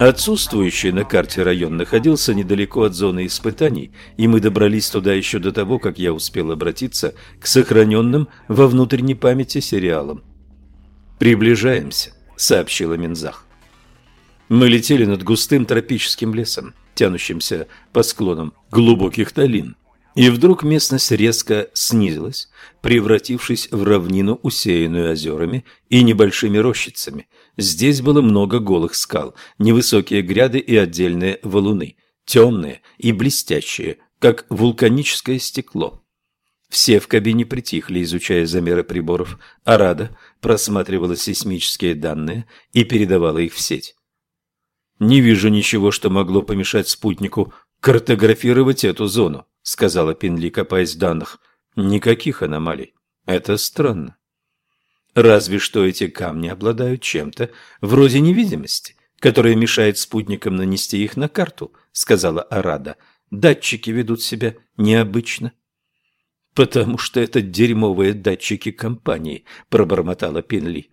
Отсутствующий на карте район находился недалеко от зоны испытаний, и мы добрались туда еще до того, как я успел обратиться к сохраненным во внутренней памяти сериалам. «Приближаемся», — сообщила Минзах. Мы летели над густым тропическим лесом, тянущимся по склонам глубоких долин. И вдруг местность резко снизилась, превратившись в равнину, усеянную озерами и небольшими рощицами. Здесь было много голых скал, невысокие гряды и отдельные валуны, темные и блестящие, как вулканическое стекло. Все в кабине притихли, изучая замеры приборов, а Рада просматривала сейсмические данные и передавала их в сеть. «Не вижу ничего, что могло помешать спутнику картографировать эту зону», — сказала Пинли, копаясь в данных. «Никаких аномалий. Это странно». Разве что эти камни обладают чем-то вроде невидимости, которая мешает спутникам нанести их на карту, сказала Арада. Датчики ведут себя необычно. Потому что это дерьмовые датчики компании, пробормотала Пинли.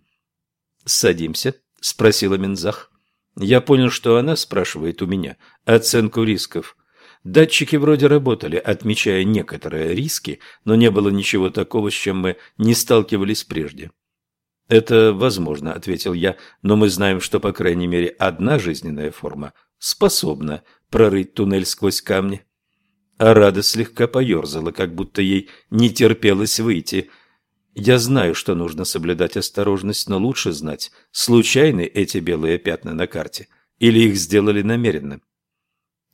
Садимся, спросила Минзах. Я понял, что она спрашивает у меня оценку рисков. Датчики вроде работали, отмечая некоторые риски, но не было ничего такого, с чем мы не сталкивались прежде. «Это возможно», — ответил я, — «но мы знаем, что, по крайней мере, одна жизненная форма способна прорыть туннель сквозь камни». Арада слегка поерзала, как будто ей не терпелось выйти. Я знаю, что нужно соблюдать осторожность, но лучше знать, случайны эти белые пятна на карте или их сделали намеренно.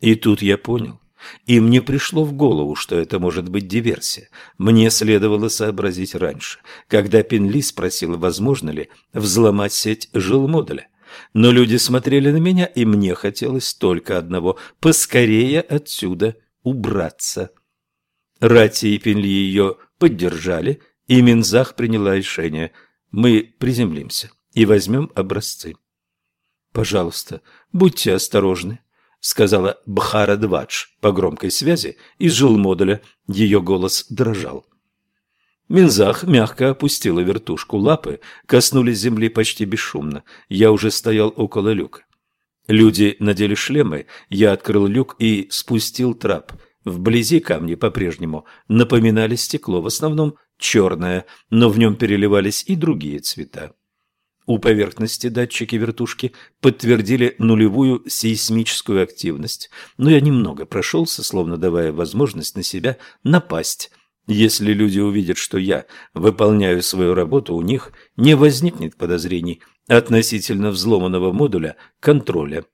И тут я понял. И мне пришло в голову, что это может быть диверсия. Мне следовало сообразить раньше, когда Пенли спросила, возможно ли взломать сеть жилмодуля. Но люди смотрели на меня, и мне хотелось только одного – поскорее отсюда убраться. Рати и Пенли ее поддержали – и Минзах приняла решение. Мы приземлимся и возьмем образцы. Пожалуйста, будьте осторожны, сказала Бхара Двадж по громкой связи из жилмодуля. Ее голос дрожал. Минзах мягко опустила вертушку. Лапы коснулись земли почти бесшумно. Я уже стоял около люка. Люди надели шлемы, я открыл люк и спустил трап. Вблизи камни по-прежнему напоминали стекло, в основном черное, но в нем переливались и другие цвета. У поверхности датчики вертушки подтвердили нулевую сейсмическую активность, но я немного прошелся, словно давая возможность на себя напасть. Если люди увидят, что я выполняю свою работу, у них не возникнет подозрений относительно взломанного модуля контроля.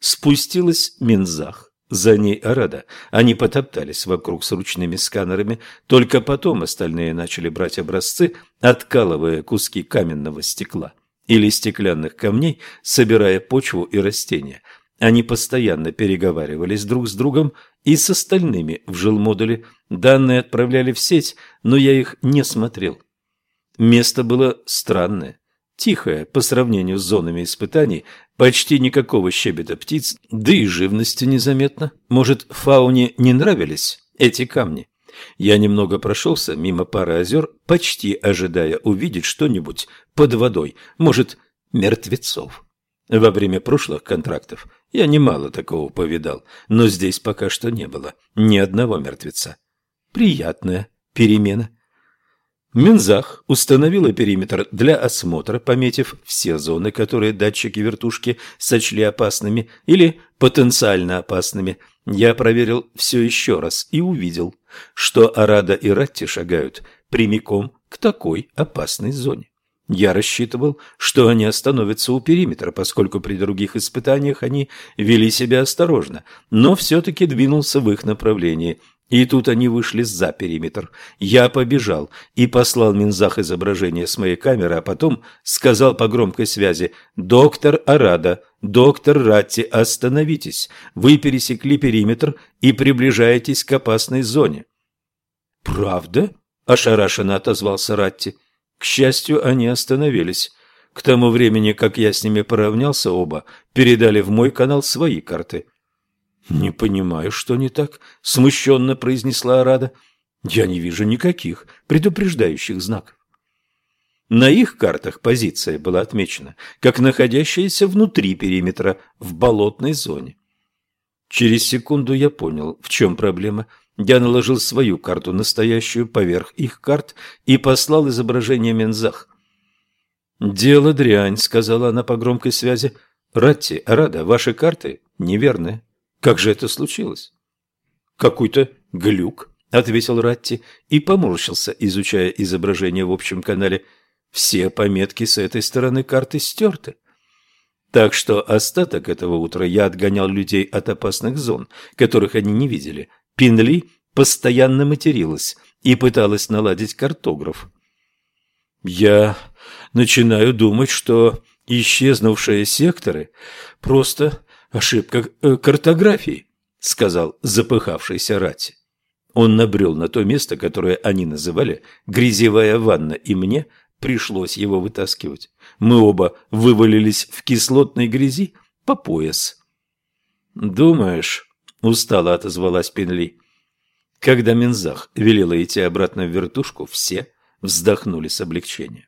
Спустилась Минзах. За ней Арада. Они потоптались вокруг с ручными сканерами, только потом остальные начали брать образцы, откалывая куски каменного стекла или стеклянных камней, собирая почву и растения. Они постоянно переговаривались друг с другом и с остальными в жилмодуле. Данные отправляли в сеть, но я их не смотрел. Место было странное тихая по сравнению с зонами испытаний, почти никакого щебета птиц, да и живности незаметно. Может, фауне не нравились эти камни? Я немного прошелся мимо пары озер, почти ожидая увидеть что-нибудь под водой, может, мертвецов. Во время прошлых контрактов я немало такого повидал, но здесь пока что не было ни одного мертвеца. Приятная перемена. Минзах установила периметр для осмотра, пометив все зоны, которые датчики вертушки сочли опасными или потенциально опасными. Я проверил все еще раз и увидел, что Арада и Ратти шагают прямиком к такой опасной зоне. Я рассчитывал, что они остановятся у периметра, поскольку при других испытаниях они вели себя осторожно, но все-таки двинулся в их направлении – и тут они вышли за периметр. Я побежал и послал Минзах изображение с моей камеры, а потом сказал по громкой связи «Доктор Арада, доктор Ратти, остановитесь. Вы пересекли периметр и приближаетесь к опасной зоне». «Правда?» – ошарашенно отозвался Ратти. К счастью, они остановились. К тому времени, как я с ними поравнялся, оба передали в мой канал свои карты – «Не понимаю, что не так», — смущенно произнесла Арада. «Я не вижу никаких предупреждающих знаков». На их картах позиция была отмечена как находящаяся внутри периметра в болотной зоне. Через секунду я понял, в чем проблема. Я наложил свою карту, настоящую, поверх их карт и послал изображение Мензах. «Дело дрянь», — сказала она по громкой связи. «Ратти, Рада, ваши карты неверные. Как же это случилось?» «Какой-то глюк», — ответил Ратти и поморщился, изучая изображение в общем канале. «Все пометки с этой стороны карты стерты». Так что остаток этого утра я отгонял людей от опасных зон, которых они не видели. Пинли постоянно материлась и пыталась наладить картограф. Я начинаю думать, что исчезнувшие секторы – просто ошибка э, картографии, сказал запыхавшийся Рати. Он набрел на то место, которое они называли «грязевая ванна», и мне пришлось его вытаскивать. Мы оба вывалились в кислотной грязи по пояс. «Думаешь?» – устало отозвалась Пенли. Когда Минзах велела идти обратно в вертушку, все вздохнули с облегчением.